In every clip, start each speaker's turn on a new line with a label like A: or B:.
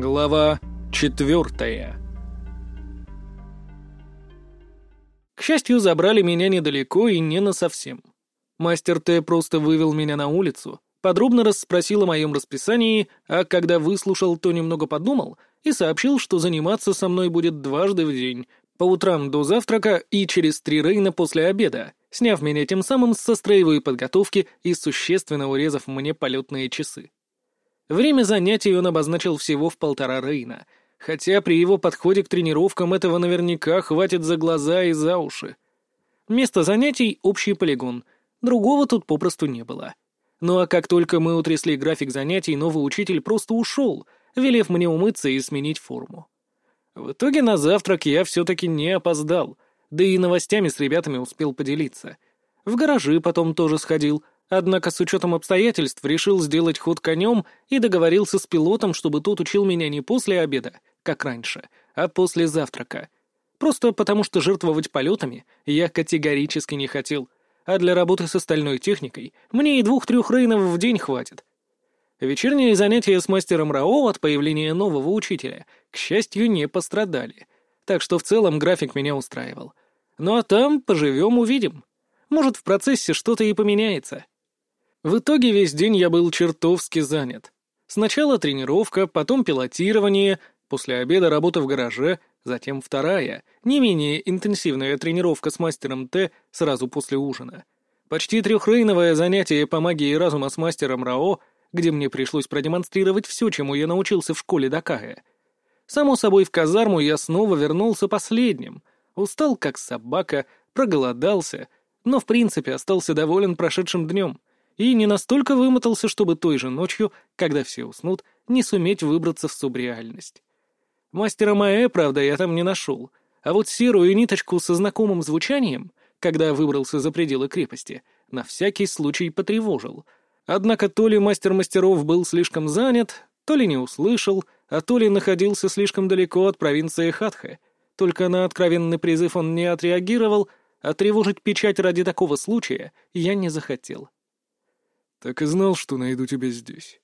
A: Глава четвертая К счастью, забрали меня недалеко и не насовсем. Мастер Т просто вывел меня на улицу, подробно расспросил о моем расписании, а когда выслушал, то немного подумал и сообщил, что заниматься со мной будет дважды в день, по утрам до завтрака и через три рейна после обеда, сняв меня тем самым со строевой подготовки и существенно урезав мне полетные часы. Время занятий он обозначил всего в полтора рейна, хотя при его подходе к тренировкам этого наверняка хватит за глаза и за уши. Место занятий — общий полигон, другого тут попросту не было. Ну а как только мы утрясли график занятий, новый учитель просто ушел, велев мне умыться и сменить форму. В итоге на завтрак я все-таки не опоздал — да и новостями с ребятами успел поделиться. В гаражи потом тоже сходил, однако с учетом обстоятельств решил сделать ход конем и договорился с пилотом, чтобы тот учил меня не после обеда, как раньше, а после завтрака. Просто потому что жертвовать полетами я категорически не хотел, а для работы с остальной техникой мне и двух-трех рейнов в день хватит. Вечерние занятия с мастером Рао от появления нового учителя, к счастью, не пострадали — так что в целом график меня устраивал. Ну а там поживем-увидим. Может, в процессе что-то и поменяется. В итоге весь день я был чертовски занят. Сначала тренировка, потом пилотирование, после обеда работа в гараже, затем вторая, не менее интенсивная тренировка с мастером Т сразу после ужина. Почти трехрейновое занятие по магии разума с мастером Рао, где мне пришлось продемонстрировать все, чему я научился в школе Дакая — Само собой, в казарму я снова вернулся последним. Устал, как собака, проголодался, но в принципе остался доволен прошедшим днем и не настолько вымотался, чтобы той же ночью, когда все уснут, не суметь выбраться в субреальность. Мастера Маэ, правда, я там не нашел, а вот серую ниточку со знакомым звучанием, когда выбрался за пределы крепости, на всякий случай потревожил. Однако то ли мастер мастеров был слишком занят, то ли не услышал — а Тули находился слишком далеко от провинции Хатха. Только на откровенный призыв он не отреагировал, а тревожить печать ради такого случая я не захотел.
B: «Так и знал, что найду тебя здесь».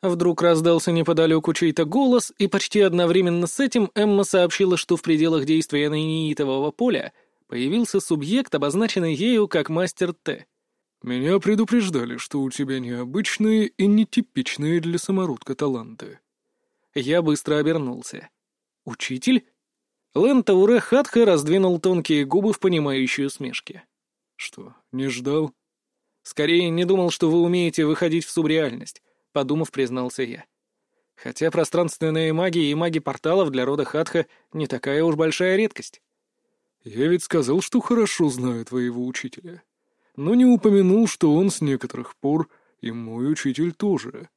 A: Вдруг раздался неподалеку чей-то голос, и почти одновременно с этим Эмма сообщила, что в пределах действия наиниитового поля появился субъект, обозначенный ею как мастер Т.
B: «Меня предупреждали, что у тебя необычные и нетипичные для самородка таланты».
A: Я быстро обернулся. «Учитель?» Лэн Тауре Хатха раздвинул тонкие губы в понимающей усмешке.
B: «Что, не ждал?»
A: «Скорее не думал, что вы умеете выходить в субреальность», — подумав, признался я. «Хотя пространственные маги и маги порталов для рода Хатха не такая уж большая редкость».
B: «Я ведь сказал, что хорошо знаю твоего учителя, но не упомянул, что он с некоторых пор и мой учитель тоже».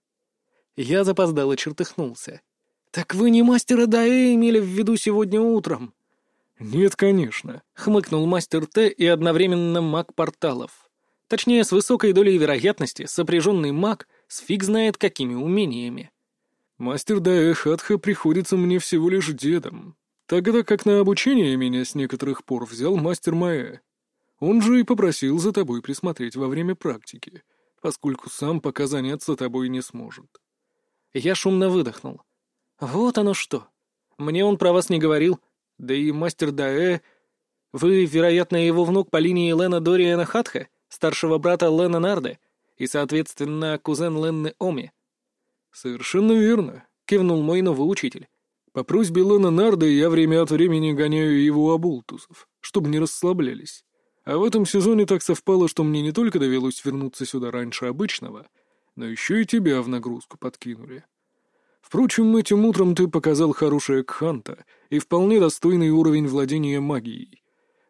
A: Я запоздало чертыхнулся. «Так вы не мастера Даэ имели в виду сегодня утром?»
B: «Нет, конечно», —
A: хмыкнул мастер Т и одновременно маг порталов. Точнее, с высокой долей вероятности сопряженный маг с фиг знает какими умениями.
B: «Мастер Даэ Хатха приходится мне всего лишь дедом, тогда как на обучение меня с некоторых пор взял мастер Маэ. Он же и попросил за тобой присмотреть во время практики, поскольку сам пока заняться тобой не сможет».
A: Я шумно выдохнул. «Вот оно что. Мне он про вас не говорил. Да и мастер Даэ... Вы, вероятно, его внук по линии Лена Дориана Хатха, старшего брата Лена Нарде, и, соответственно, кузен Ленны Оми».
B: «Совершенно верно», — кивнул мой новый учитель. «По просьбе Лена Нарда я время от времени гоняю его обултусов, чтобы не расслаблялись. А в этом сезоне так совпало, что мне не только довелось вернуться сюда раньше обычного, но еще и тебя в нагрузку подкинули. Впрочем, этим утром ты показал хорошее кханта и вполне достойный уровень владения магией.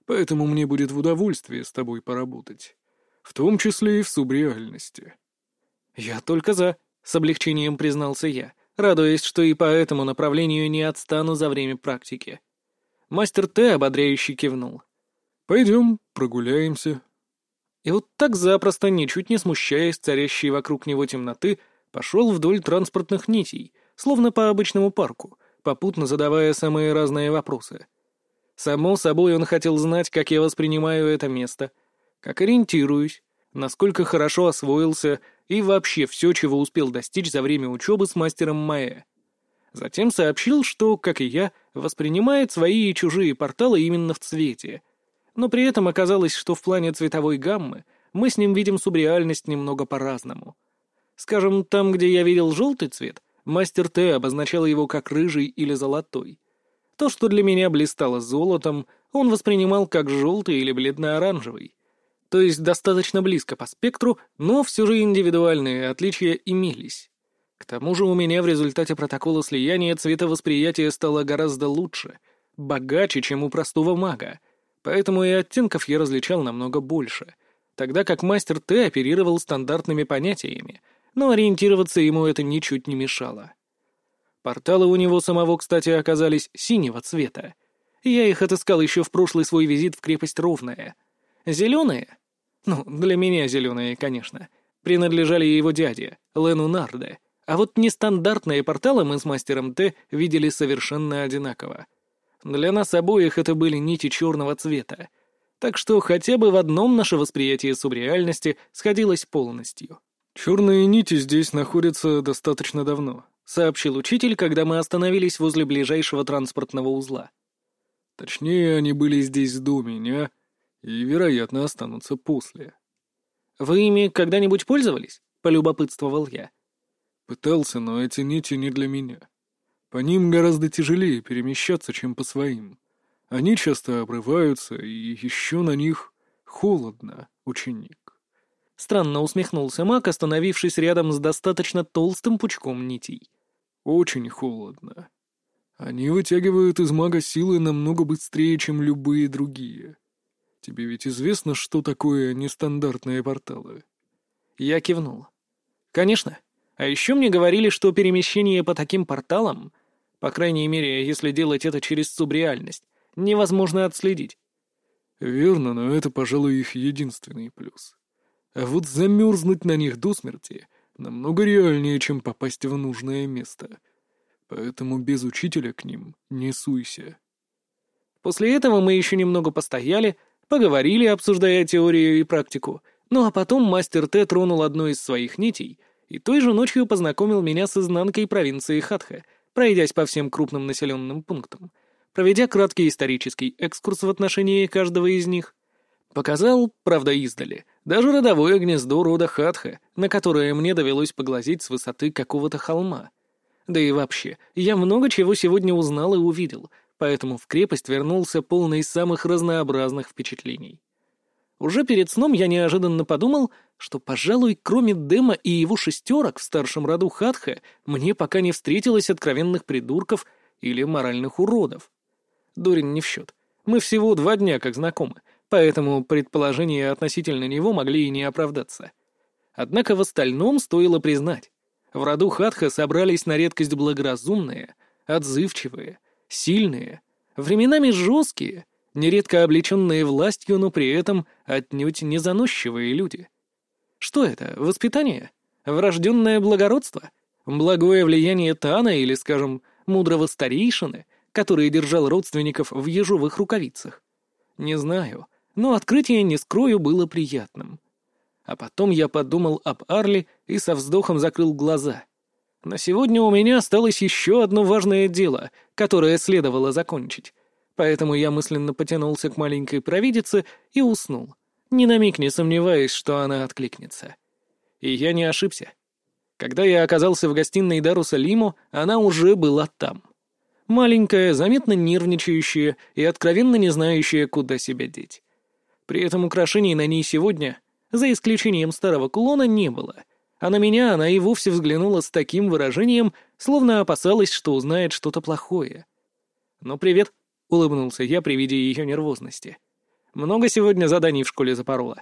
B: Поэтому мне будет в удовольствие с тобой поработать. В том числе и в субреальности.
A: Я только за, с облегчением признался я, радуясь, что и по этому направлению не отстану за время практики. Мастер Т ободряюще кивнул.
B: «Пойдем, прогуляемся».
A: И вот так запросто, ничуть не смущаясь царящей вокруг него темноты, пошел вдоль транспортных нитей, словно по обычному парку, попутно задавая самые разные вопросы. Само собой, он хотел знать, как я воспринимаю это место, как ориентируюсь, насколько хорошо освоился и вообще все, чего успел достичь за время учебы с мастером Майя. Затем сообщил, что, как и я, воспринимает свои и чужие порталы именно в цвете. Но при этом оказалось, что в плане цветовой гаммы мы с ним видим субреальность немного по-разному. Скажем, там, где я видел желтый цвет, мастер Т обозначал его как рыжий или золотой. То, что для меня блистало золотом, он воспринимал как желтый или бледно-оранжевый. То есть достаточно близко по спектру, но все же индивидуальные отличия имелись. К тому же у меня в результате протокола слияния цветовосприятие стало гораздо лучше, богаче, чем у простого мага, поэтому и оттенков я различал намного больше, тогда как мастер Т оперировал стандартными понятиями, но ориентироваться ему это ничуть не мешало. Порталы у него самого, кстати, оказались синего цвета. Я их отыскал еще в прошлый свой визит в крепость Ровная. Зеленые? Ну, для меня зеленые, конечно. Принадлежали его дяде, Лену Нарде, а вот нестандартные порталы мы с мастером Т видели совершенно одинаково. Для нас обоих это были нити черного цвета. Так что хотя бы в одном наше восприятие субреальности сходилось полностью.
B: «Черные нити здесь находятся достаточно давно», — сообщил учитель, когда мы остановились возле ближайшего транспортного узла. «Точнее, они были здесь до меня и, вероятно, останутся после».
A: «Вы ими когда-нибудь пользовались?» — полюбопытствовал я.
B: Пытался, но эти нити не для меня. По ним гораздо тяжелее перемещаться, чем по своим. Они часто обрываются, и еще на них холодно, ученик.
A: Странно усмехнулся маг, остановившись рядом с достаточно толстым пучком нитей.
B: Очень холодно. Они вытягивают из мага силы намного быстрее, чем любые другие. Тебе ведь известно, что такое нестандартные порталы?
A: Я кивнул. Конечно. А еще мне говорили, что перемещение по таким порталам, по крайней мере, если делать это через субреальность, невозможно отследить.
B: Верно, но это, пожалуй, их единственный плюс. А вот замерзнуть на них до смерти намного реальнее, чем попасть в нужное место. Поэтому без учителя к ним не суйся.
A: После этого мы еще немного постояли, поговорили, обсуждая теорию и практику, ну а потом мастер Т тронул одну из своих нитей — и той же ночью познакомил меня с изнанкой провинции Хатха, пройдясь по всем крупным населенным пунктам, проведя краткий исторический экскурс в отношении каждого из них. Показал, правда, издали, даже родовое гнездо рода Хатха, на которое мне довелось поглазеть с высоты какого-то холма. Да и вообще, я много чего сегодня узнал и увидел, поэтому в крепость вернулся полный самых разнообразных впечатлений. Уже перед сном я неожиданно подумал, что, пожалуй, кроме Дэма и его шестерок в старшем роду Хатха, мне пока не встретилось откровенных придурков или моральных уродов. Дорин не в счет. Мы всего два дня как знакомы, поэтому предположения относительно него могли и не оправдаться. Однако в остальном стоило признать. В роду Хатха собрались на редкость благоразумные, отзывчивые, сильные, временами жесткие — нередко облеченные властью, но при этом отнюдь не заносчивые люди. Что это, воспитание? Врожденное благородство? Благое влияние Тана или, скажем, мудрого старейшины, который держал родственников в ежовых рукавицах? Не знаю, но открытие, не скрою, было приятным. А потом я подумал об Арли и со вздохом закрыл глаза. На сегодня у меня осталось еще одно важное дело, которое следовало закончить поэтому я мысленно потянулся к маленькой провидице и уснул, ни на миг не сомневаясь, что она откликнется. И я не ошибся. Когда я оказался в гостиной Даруса Лиму, она уже была там. Маленькая, заметно нервничающая и откровенно не знающая, куда себя деть. При этом украшений на ней сегодня, за исключением старого кулона, не было. А на меня она и вовсе взглянула с таким выражением, словно опасалась, что узнает что-то плохое. «Ну, привет», — улыбнулся я при виде ее нервозности. «Много сегодня заданий в школе запорола?»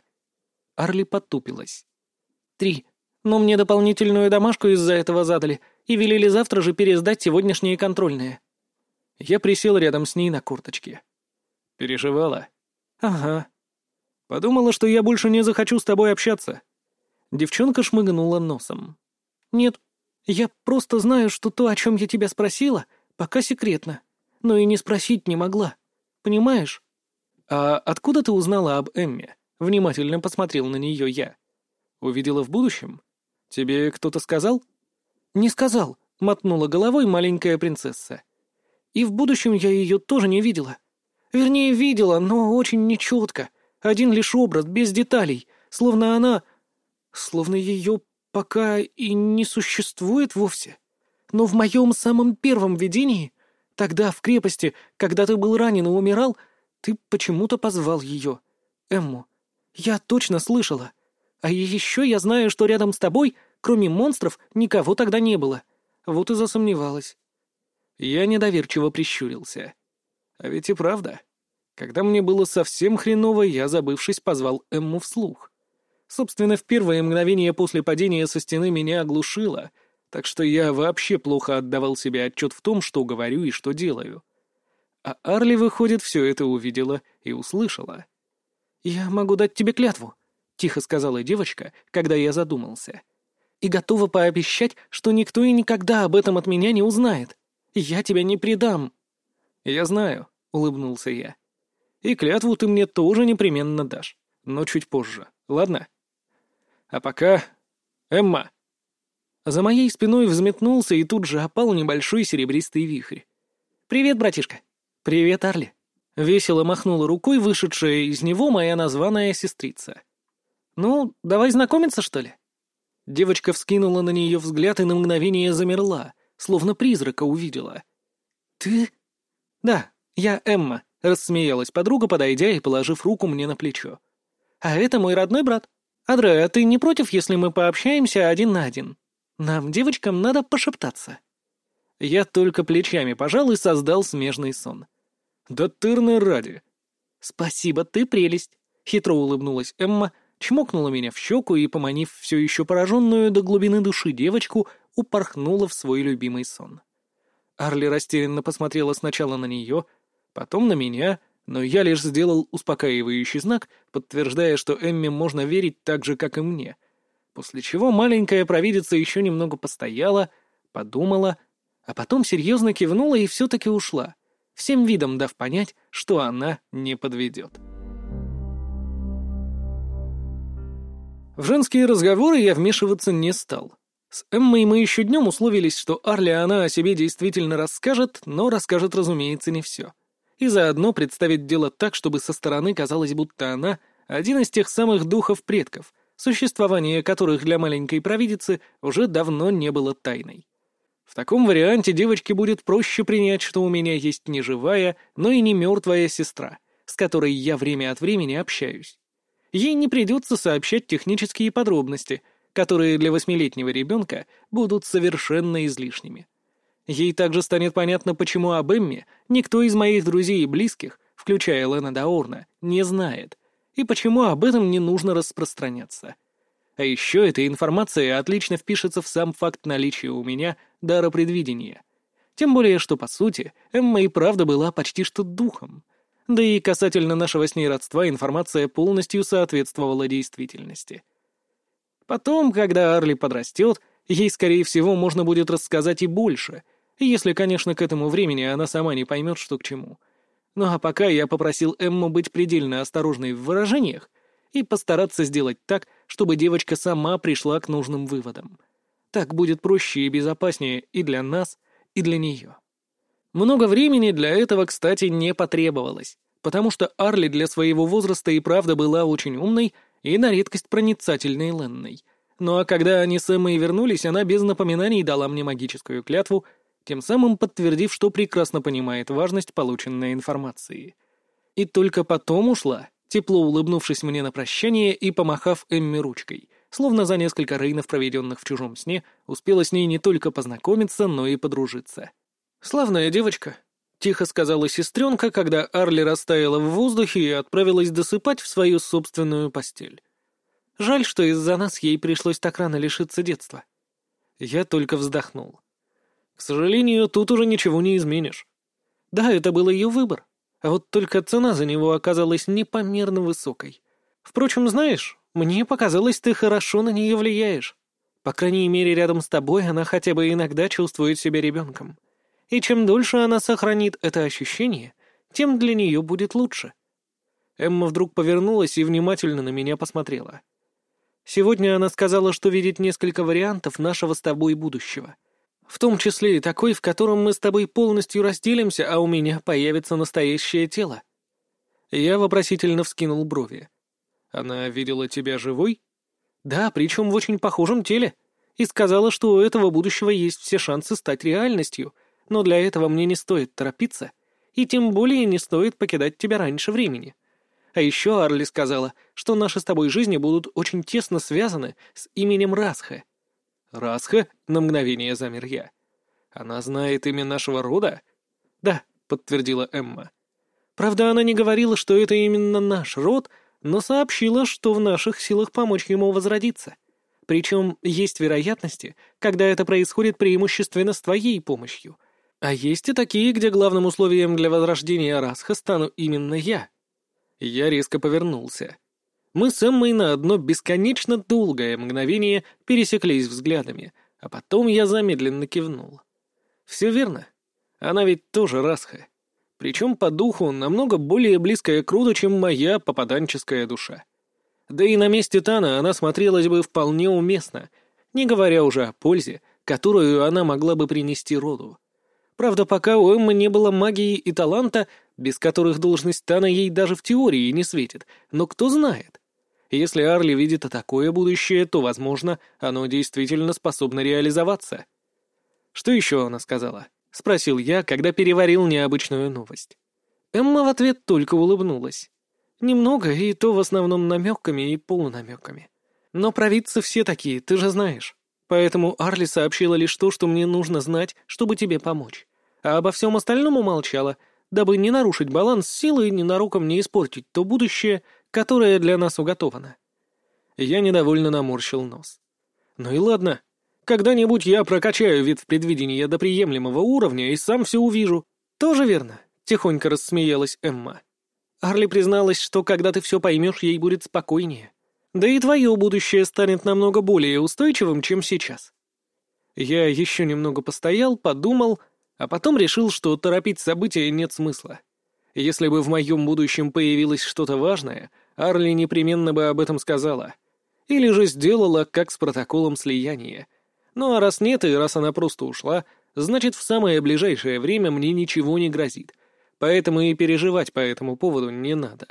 A: Арли потупилась. «Три. Но мне дополнительную домашку из-за этого задали и велели завтра же пересдать сегодняшние контрольные». Я присел рядом с ней на курточке. «Переживала?» «Ага. Подумала, что я больше не захочу с тобой общаться». Девчонка шмыгнула носом. «Нет, я просто знаю, что то, о чем я тебя спросила, пока секретно но и не спросить не могла. Понимаешь? А откуда ты узнала об Эмме? Внимательно посмотрел на нее я. Увидела в будущем? Тебе кто-то сказал? Не сказал, — мотнула головой маленькая принцесса. «И в будущем я ее тоже не видела. Вернее, видела, но очень нечетко. Один лишь образ, без деталей, словно она... Словно ее пока и не существует вовсе. Но в моем самом первом видении, тогда в крепости, когда ты был ранен и умирал, ты почему-то позвал ее, Эмму. Я точно слышала. А еще я знаю, что рядом с тобой, кроме монстров, никого тогда не было. Вот и засомневалась. Я недоверчиво прищурился. А ведь и правда. Когда мне было совсем хреново, я, забывшись, позвал Эмму вслух. Собственно, в первое мгновение после падения со стены меня оглушило, так что я вообще плохо отдавал себе отчет в том, что говорю и что делаю. А Арли, выходит, все это увидела и услышала. «Я могу дать тебе клятву», — тихо сказала девочка, когда я задумался. «И готова пообещать, что никто и никогда об этом от меня не узнает. Я тебя не предам». «Я знаю», — улыбнулся я. «И клятву ты мне тоже непременно дашь, но чуть позже, ладно?» А пока... Эмма!» За моей спиной взметнулся и тут же опал небольшой серебристый вихрь. «Привет, братишка!» «Привет, Арли!» Весело махнула рукой вышедшая из него моя названная сестрица. «Ну, давай знакомиться, что ли?» Девочка вскинула на нее взгляд и на мгновение замерла, словно призрака увидела. «Ты?» «Да, я Эмма», — рассмеялась подруга, подойдя и положив руку мне на плечо. «А это мой родной брат. «Адре, а ты не против, если мы пообщаемся один на один? Нам, девочкам, надо пошептаться». Я только плечами пожал и создал смежный сон. «Да тырны ради!» «Спасибо, ты прелесть!» — хитро улыбнулась Эмма, чмокнула меня в щеку и, поманив все еще пораженную до глубины души девочку, упорхнула в свой любимый сон. Арли растерянно посмотрела сначала на нее, потом на меня, но я лишь сделал успокаивающий знак, подтверждая, что Эмме можно верить так же, как и мне. После чего маленькая провидица еще немного постояла, подумала, а потом серьезно кивнула и все-таки ушла, всем видом дав понять, что она не подведет. В женские разговоры я вмешиваться не стал. С Эммой мы еще днем условились, что Арли она о себе действительно расскажет, но расскажет, разумеется, не все и заодно представить дело так, чтобы со стороны казалось, будто она — один из тех самых духов предков, существование которых для маленькой провидицы уже давно не было тайной. В таком варианте девочке будет проще принять, что у меня есть не живая, но и не мертвая сестра, с которой я время от времени общаюсь. Ей не придется сообщать технические подробности, которые для восьмилетнего ребенка будут совершенно излишними. Ей также станет понятно, почему об Эмме никто из моих друзей и близких, включая Лена Даурна, не знает, и почему об этом не нужно распространяться. А еще эта информация отлично впишется в сам факт наличия у меня дара предвидения. Тем более, что, по сути, Эмма и правда была почти что духом. Да и касательно нашего с ней родства информация полностью соответствовала действительности. Потом, когда Арли подрастет, ей, скорее всего, можно будет рассказать и больше — если, конечно, к этому времени она сама не поймет, что к чему. Ну а пока я попросил Эмму быть предельно осторожной в выражениях и постараться сделать так, чтобы девочка сама пришла к нужным выводам. Так будет проще и безопаснее и для нас, и для нее. Много времени для этого, кстати, не потребовалось, потому что Арли для своего возраста и правда была очень умной и на редкость проницательной Ленной. Ну а когда они с Эммой вернулись, она без напоминаний дала мне магическую клятву — тем самым подтвердив, что прекрасно понимает важность полученной информации. И только потом ушла, тепло улыбнувшись мне на прощание и помахав Эмми ручкой, словно за несколько рейнов, проведенных в чужом сне, успела с ней не только познакомиться, но и подружиться. «Славная девочка», — тихо сказала сестренка, когда Арли растаяла в воздухе и отправилась досыпать в свою собственную постель. Жаль, что из-за нас ей пришлось так рано лишиться детства. Я только вздохнул. К сожалению, тут уже ничего не изменишь. Да, это был ее выбор. А вот только цена за него оказалась непомерно высокой. Впрочем, знаешь, мне показалось, ты хорошо на нее влияешь. По крайней мере, рядом с тобой она хотя бы иногда чувствует себя ребенком. И чем дольше она сохранит это ощущение, тем для нее будет лучше. Эмма вдруг повернулась и внимательно на меня посмотрела. Сегодня она сказала, что видит несколько вариантов нашего с тобой будущего — В том числе и такой, в котором мы с тобой полностью разделимся, а у меня появится настоящее тело. Я вопросительно вскинул брови. Она видела тебя живой? Да, причем в очень похожем теле. И сказала, что у этого будущего есть все шансы стать реальностью, но для этого мне не стоит торопиться, и тем более не стоит покидать тебя раньше времени. А еще Арли сказала, что наши с тобой жизни будут очень тесно связаны с именем Расха. «Расха?» — на мгновение замер я. «Она знает имя нашего рода?» «Да», — подтвердила Эмма. «Правда, она не говорила, что это именно наш род, но сообщила, что в наших силах помочь ему возродиться. Причем есть вероятности, когда это происходит преимущественно с твоей помощью. А есть и такие, где главным условием для возрождения Расха стану именно я». Я резко повернулся. Мы с Эммой на одно бесконечно долгое мгновение пересеклись взглядами, а потом я замедленно кивнул. Все верно. Она ведь тоже Расха. Причем по духу намного более близкая к роду, чем моя попаданческая душа. Да и на месте Тана она смотрелась бы вполне уместно, не говоря уже о пользе, которую она могла бы принести роду. Правда, пока у Эммы не было магии и таланта, без которых должность Тана ей даже в теории не светит, но кто знает. Если Арли видит такое будущее, то, возможно, оно действительно способно реализоваться. «Что еще она сказала?» — спросил я, когда переварил необычную новость. Эмма в ответ только улыбнулась. Немного, и то в основном намеками и полунамеками. Но провидцы все такие, ты же знаешь. Поэтому Арли сообщила лишь то, что мне нужно знать, чтобы тебе помочь. А обо всем остальном умолчала, дабы не нарушить баланс силы и ненароком не испортить то будущее, которое для нас уготовано. Я недовольно наморщил нос. Ну и ладно. Когда-нибудь я прокачаю вид в предвидении до приемлемого уровня и сам все увижу. Тоже верно? Тихонько рассмеялась Эмма. Арли призналась, что когда ты все поймешь, ей будет спокойнее. Да и твое будущее станет намного более устойчивым, чем сейчас. Я еще немного постоял, подумал, а потом решил, что торопить события нет смысла. Если бы в моем будущем появилось что-то важное, Арли непременно бы об этом сказала. Или же сделала, как с протоколом слияния. Ну а раз нет, и раз она просто ушла, значит, в самое ближайшее время мне ничего не грозит. Поэтому и переживать по этому поводу не надо.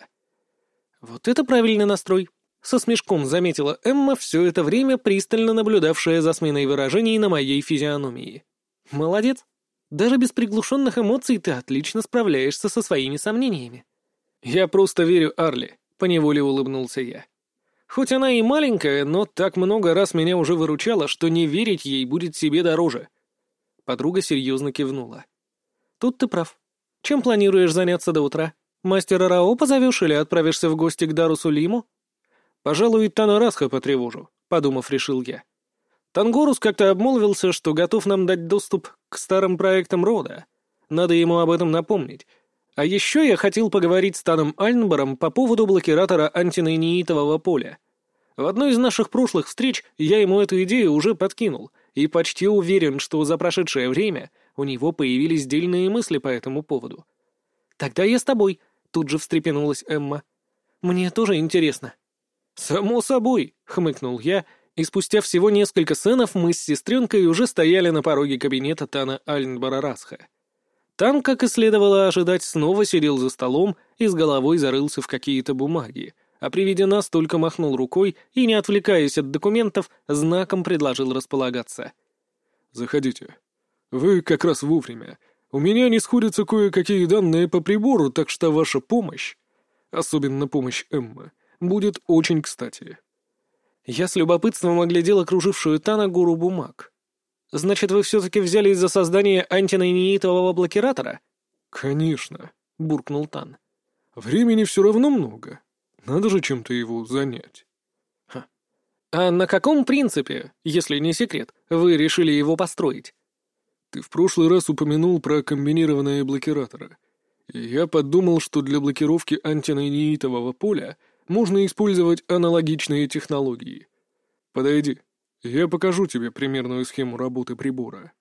A: Вот это правильный настрой. Со смешком заметила Эмма, все это время пристально наблюдавшая за сменой выражений на моей физиономии. Молодец. Даже без приглушенных эмоций ты отлично справляешься со своими сомнениями. Я просто верю Арли, поневоле улыбнулся я. Хоть она и маленькая, но так много раз меня уже выручала, что не верить ей будет себе дороже. Подруга серьезно кивнула. Тут ты прав. Чем планируешь заняться до утра? Мастера Рао позовешь или отправишься в гости к Дару Сулиму? Пожалуй, Тана Расха потревожу, подумав, решил я. Тангорус как-то обмолвился, что готов нам дать доступ к старым проектам рода. Надо ему об этом напомнить. А еще я хотел поговорить с Таном Альнбором по поводу блокиратора антинейнитового поля. В одной из наших прошлых встреч я ему эту идею уже подкинул, и почти уверен, что за прошедшее время у него появились дельные мысли по этому поводу. «Тогда я с тобой», — тут же встрепенулась Эмма. «Мне тоже интересно». «Само собой», — хмыкнул я, и спустя всего несколько сценов мы с сестренкой уже стояли на пороге кабинета Тана Альнбара Расха. Там, как и следовало ожидать, снова сидел за столом и с головой зарылся в какие-то бумаги, а при виде нас только махнул рукой и, не отвлекаясь от документов, знаком предложил располагаться.
B: «Заходите. Вы как раз вовремя. У меня не сходятся кое-какие данные по прибору, так что ваша помощь, особенно помощь Эммы, будет очень кстати».
A: Я с любопытством оглядел окружившую Тана гору бумаг. Значит, вы все-таки взялись за создание антинейнитового блокиратора?
B: Конечно, буркнул Тан. Времени все равно много. Надо же чем-то его занять.
A: Ха. А на каком принципе, если не секрет, вы решили его построить?
B: Ты в прошлый раз упомянул про комбинированные блокираторы. И я подумал, что для блокировки антинейнитового поля можно использовать аналогичные технологии. Подойди. Я покажу тебе примерную схему работы прибора.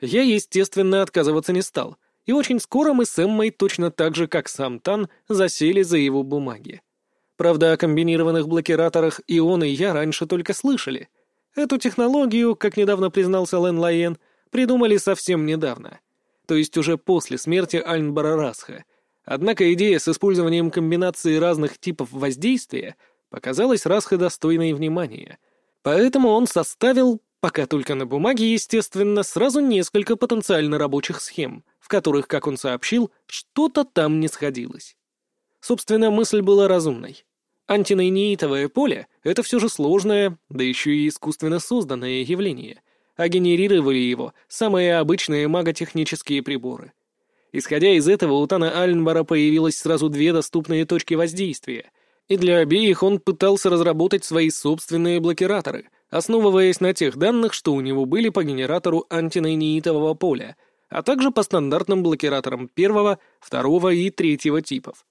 A: Я, естественно, отказываться не стал, и очень скоро мы с Эммой точно так же, как сам Тан, засели за его бумаги. Правда, о комбинированных блокираторах и он, и я раньше только слышали. Эту технологию, как недавно признался Лен Лайен, придумали совсем недавно. То есть уже после смерти Альнбара Расха. Однако идея с использованием комбинации разных типов воздействия показалась Расха достойной внимания. Поэтому он составил, пока только на бумаге, естественно, сразу несколько потенциально рабочих схем, в которых, как он сообщил, что-то там не сходилось. Собственно, мысль была разумной. Антинейнеитовое поле — это все же сложное, да еще и искусственно созданное явление, а генерировали его самые обычные маготехнические приборы. Исходя из этого, у Тана Альнбара появилось сразу две доступные точки воздействия, и для обеих он пытался разработать свои собственные блокираторы, основываясь на тех данных, что у него были по генератору антинейнеитового поля, а также по стандартным блокираторам первого, второго и третьего типов.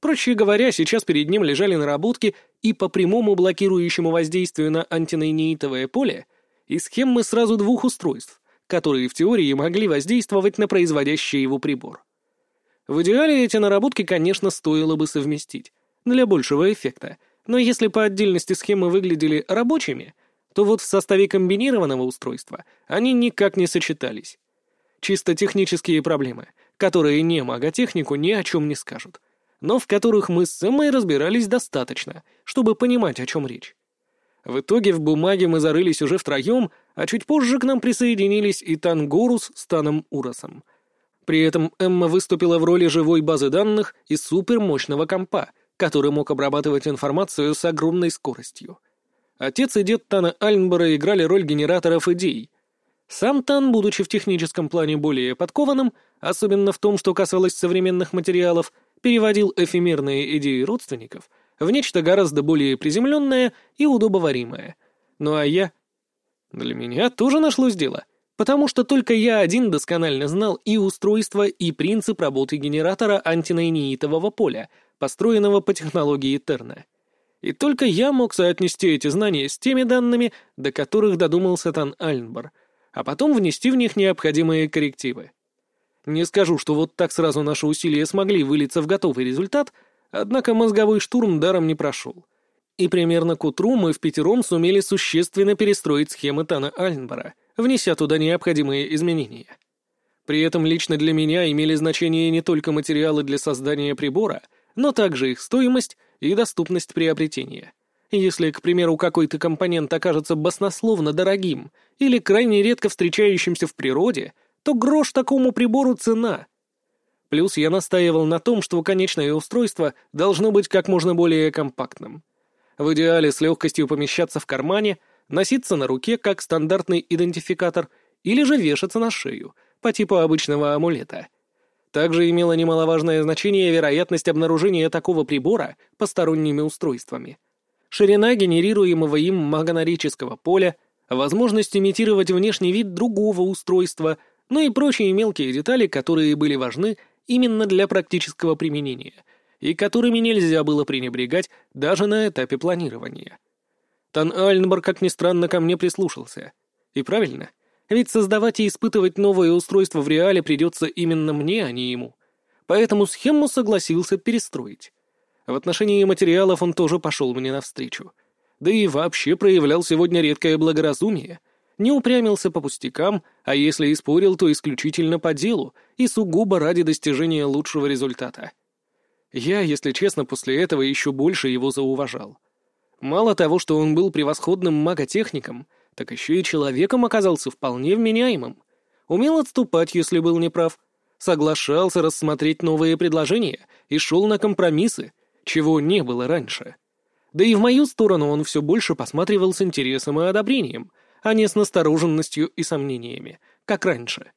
A: Проще говоря, сейчас перед ним лежали наработки и по прямому блокирующему воздействию на антинейнеитовое поле и схемы сразу двух устройств, которые в теории могли воздействовать на производящий его прибор. В идеале эти наработки, конечно, стоило бы совместить, для большего эффекта, но если по отдельности схемы выглядели рабочими, то вот в составе комбинированного устройства они никак не сочетались. Чисто технические проблемы, которые не маготехнику ни о чем не скажут но в которых мы с Эммой разбирались достаточно, чтобы понимать, о чем речь. В итоге в бумаге мы зарылись уже втроем, а чуть позже к нам присоединились и Тангорус с Таном Уросом. При этом Эмма выступила в роли живой базы данных и супермощного компа, который мог обрабатывать информацию с огромной скоростью. Отец и дед Тана Альнбора играли роль генераторов идей. Сам Тан, будучи в техническом плане более подкованным, особенно в том, что касалось современных материалов, переводил эфемерные идеи родственников в нечто гораздо более приземленное и удобоваримое. Ну а я... Для меня тоже нашлось дело, потому что только я один досконально знал и устройство, и принцип работы генератора антинейнеитового поля, построенного по технологии Терна. И только я мог соотнести эти знания с теми данными, до которых додумался Тан Альнбар, а потом внести в них необходимые коррективы. Не скажу, что вот так сразу наши усилия смогли вылиться в готовый результат, однако мозговой штурм даром не прошел. И примерно к утру мы в пятером сумели существенно перестроить схемы Тана Альнбора, внеся туда необходимые изменения. При этом лично для меня имели значение не только материалы для создания прибора, но также их стоимость и доступность приобретения. Если, к примеру, какой-то компонент окажется баснословно дорогим или крайне редко встречающимся в природе — то грош такому прибору цена. Плюс я настаивал на том, что конечное устройство должно быть как можно более компактным. В идеале с легкостью помещаться в кармане, носиться на руке как стандартный идентификатор или же вешаться на шею, по типу обычного амулета. Также имело немаловажное значение вероятность обнаружения такого прибора посторонними устройствами. Ширина генерируемого им магонорического поля, возможность имитировать внешний вид другого устройства — ну и прочие мелкие детали, которые были важны именно для практического применения, и которыми нельзя было пренебрегать даже на этапе планирования. Тан Альнбор, как ни странно, ко мне прислушался. И правильно, ведь создавать и испытывать новое устройство в реале придется именно мне, а не ему. Поэтому схему согласился перестроить. В отношении материалов он тоже пошел мне навстречу. Да и вообще проявлял сегодня редкое благоразумие — не упрямился по пустякам, а если и спорил, то исключительно по делу и сугубо ради достижения лучшего результата. Я, если честно, после этого еще больше его зауважал. Мало того, что он был превосходным маготехником, так еще и человеком оказался вполне вменяемым. Умел отступать, если был неправ, соглашался рассмотреть новые предложения и шел на компромиссы, чего не было раньше. Да и в мою сторону он все больше посматривал с интересом и одобрением — а не с настороженностью и сомнениями, как раньше.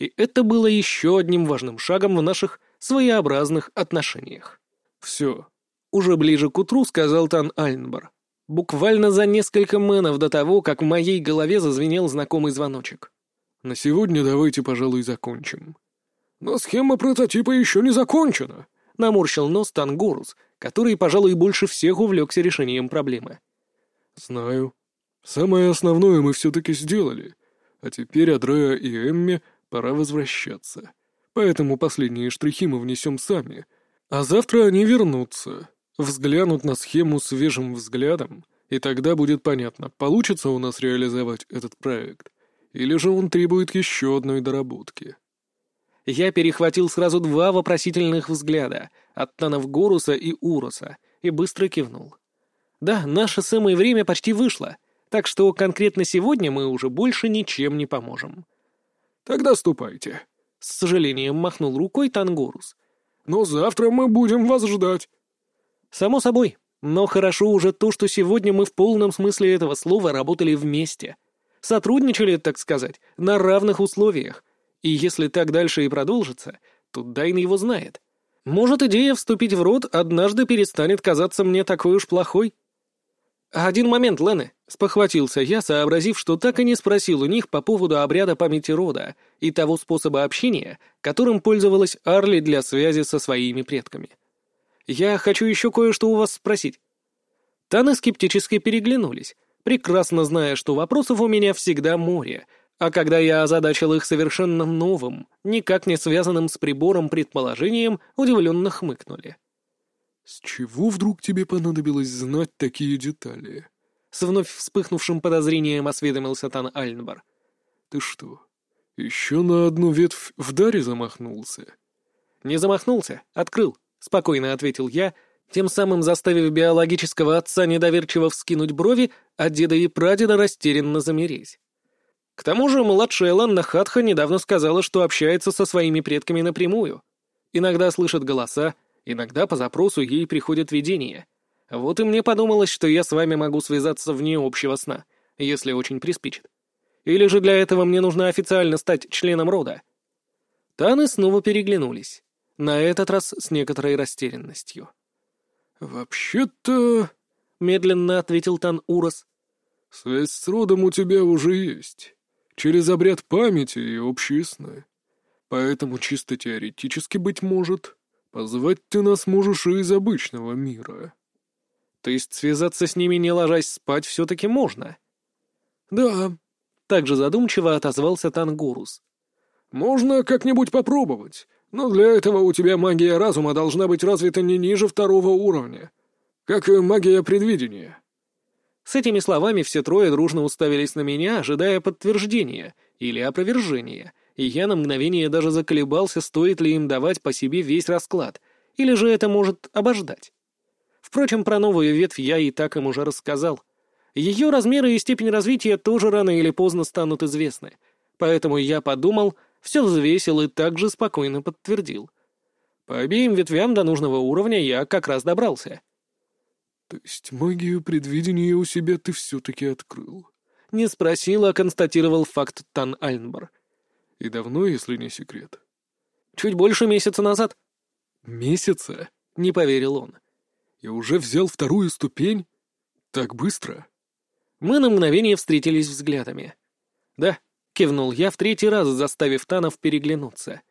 A: И это было еще одним важным шагом в наших своеобразных отношениях. «Все. Уже ближе к утру», — сказал Тан Альнбар. Буквально за несколько мэнов до того, как в моей голове зазвенел знакомый звоночек. «На сегодня давайте, пожалуй, закончим». «Но схема прототипа еще не закончена», — наморщил нос Тангурус, который, пожалуй, больше всех увлекся решением проблемы.
B: «Знаю», Самое основное мы все-таки сделали, а теперь Адреа и Эмме пора возвращаться. Поэтому последние штрихи мы внесем сами, а завтра они вернутся, взглянут на схему свежим взглядом, и тогда будет понятно, получится у нас реализовать этот проект Или же он требует еще одной доработки?
A: Я перехватил сразу два вопросительных взгляда от Танов Горуса и Уроса и быстро кивнул. Да, наше самое время почти вышло, так что конкретно сегодня мы уже больше ничем не поможем.
B: Тогда ступайте.
A: С сожалением махнул рукой Тангорус.
B: Но завтра мы будем вас ждать.
A: Само собой. Но хорошо уже то, что сегодня мы в полном смысле этого слова работали вместе. Сотрудничали, так сказать, на равных условиях. И если так дальше и продолжится, то Дайн его знает. Может, идея вступить в род однажды перестанет казаться мне такой уж плохой. «Один момент, Лены», — спохватился я, сообразив, что так и не спросил у них по поводу обряда памяти рода и того способа общения, которым пользовалась Арли для связи со своими предками. «Я хочу еще кое-что у вас спросить». Таны скептически переглянулись, прекрасно зная, что вопросов у меня всегда море, а когда я озадачил их совершенно новым, никак не связанным с прибором предположением, удивленно хмыкнули.
B: «С чего вдруг тебе понадобилось знать такие детали?»
A: С вновь вспыхнувшим подозрением осведомился Тан Альнбар.
B: «Ты что, еще на одну ветвь в даре замахнулся?»
A: «Не замахнулся, открыл», — спокойно ответил я, тем самым заставив биологического отца недоверчиво вскинуть брови, а деда и прадеда растерянно замереть. К тому же младшая Ланна Хатха недавно сказала, что общается со своими предками напрямую. Иногда слышит голоса, Иногда по запросу ей приходят видения. Вот и мне подумалось, что я с вами могу связаться вне общего сна, если очень приспичит. Или же для этого мне нужно официально стать членом рода?» Таны снова переглянулись, на этот раз с некоторой растерянностью.
B: «Вообще-то...»
A: — медленно ответил Тан Урос.
B: «Связь с родом у тебя уже есть, через обряд памяти и общие сны. Поэтому чисто теоретически, быть может, Позвать ты нас можешь и из обычного мира.
A: То есть связаться с ними, не ложась спать, все-таки можно?
B: Да.
A: Также задумчиво отозвался Тангурус.
B: Можно как-нибудь попробовать, но для этого у тебя магия разума должна быть развита не ниже второго уровня, как и магия предвидения.
A: С этими словами все трое дружно уставились на меня, ожидая подтверждения или опровержения — и я на мгновение даже заколебался, стоит ли им давать по себе весь расклад, или же это может обождать. Впрочем, про новую ветвь я и так им уже рассказал. Ее размеры и степень развития тоже рано или поздно станут известны, поэтому я подумал, все взвесил и также спокойно подтвердил. По обеим ветвям до нужного уровня я как раз добрался.
B: «То есть магию предвидения у себя ты все-таки открыл?»
A: Не спросил, а констатировал факт Тан Альнбар.
B: И давно, если не секрет?
A: Чуть больше месяца назад.
B: Месяца?
A: Не поверил он.
B: И уже взял вторую ступень? Так быстро?
A: Мы на мгновение встретились взглядами. Да, кивнул я в третий раз, заставив Танов переглянуться.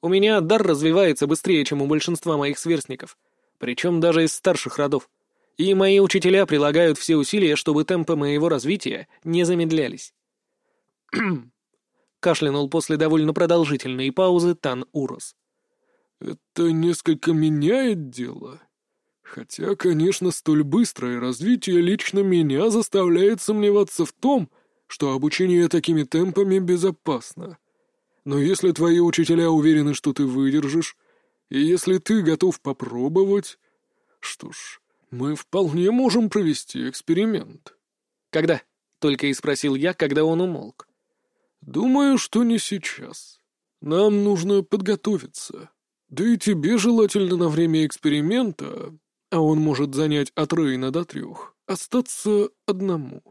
A: У меня дар развивается быстрее, чем у большинства моих сверстников, причем даже из старших родов. И мои учителя прилагают все усилия, чтобы темпы моего развития не замедлялись. кашлянул после довольно продолжительной паузы Тан Урос.
B: «Это несколько меняет дело. Хотя, конечно, столь быстрое развитие лично меня заставляет сомневаться в том, что обучение такими темпами безопасно. Но если твои учителя уверены, что ты выдержишь, и если ты готов попробовать, что ж, мы вполне можем провести эксперимент».
A: «Когда?» — только и спросил я, когда он умолк.
B: «Думаю, что не сейчас. Нам нужно подготовиться. Да и тебе желательно на время эксперимента, а он может занять от Рейна до трех, остаться одному.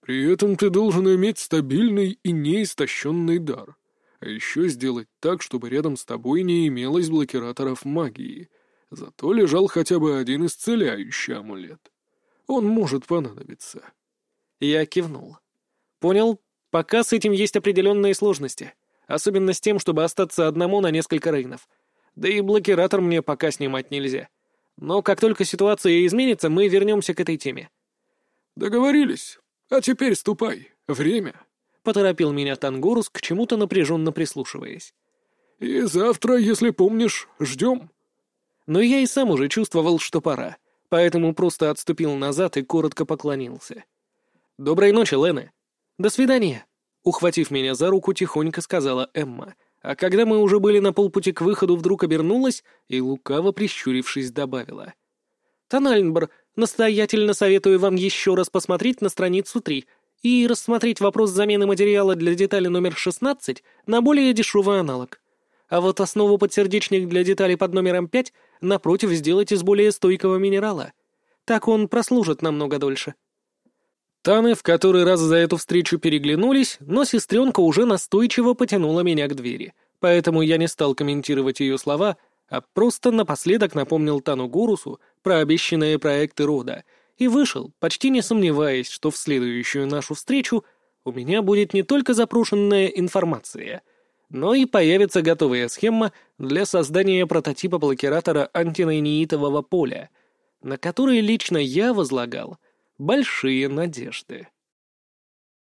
B: При этом ты должен иметь стабильный и неистощенный дар, а еще сделать так, чтобы рядом с тобой не имелось блокираторов магии, зато лежал хотя бы один исцеляющий амулет. Он может понадобиться».
A: Я кивнул. «Понял, Пока с этим есть определенные сложности, особенно с тем, чтобы остаться одному на несколько рейнов. Да и блокиратор мне пока снимать нельзя. Но как только ситуация изменится, мы вернемся к этой теме.
B: «Договорились. А теперь ступай. Время», —
A: поторопил меня Тангурус, к чему-то напряженно прислушиваясь.
B: «И завтра, если помнишь, ждем».
A: Но я и сам уже чувствовал, что пора, поэтому просто отступил назад и коротко поклонился. «Доброй ночи, Лены!» «До свидания!» Ухватив меня за руку, тихонько сказала Эмма. А когда мы уже были на полпути к выходу, вдруг обернулась и, лукаво прищурившись, добавила. «Танальнбр, настоятельно советую вам еще раз посмотреть на страницу 3 и рассмотреть вопрос замены материала для детали номер 16 на более дешевый аналог. А вот основу подсердечник для деталей под номером 5 напротив сделать из более стойкого минерала. Так он прослужит намного дольше». Таны в который раз за эту встречу переглянулись, но сестренка уже настойчиво потянула меня к двери, поэтому я не стал комментировать ее слова, а просто напоследок напомнил Тану Гурусу про обещанные проекты рода. И вышел, почти не сомневаясь, что в следующую нашу встречу у меня будет не только запрошенная информация, но и появится готовая схема для создания прототипа блокиратора антинейнеитового поля, на который лично я возлагал большие надежды.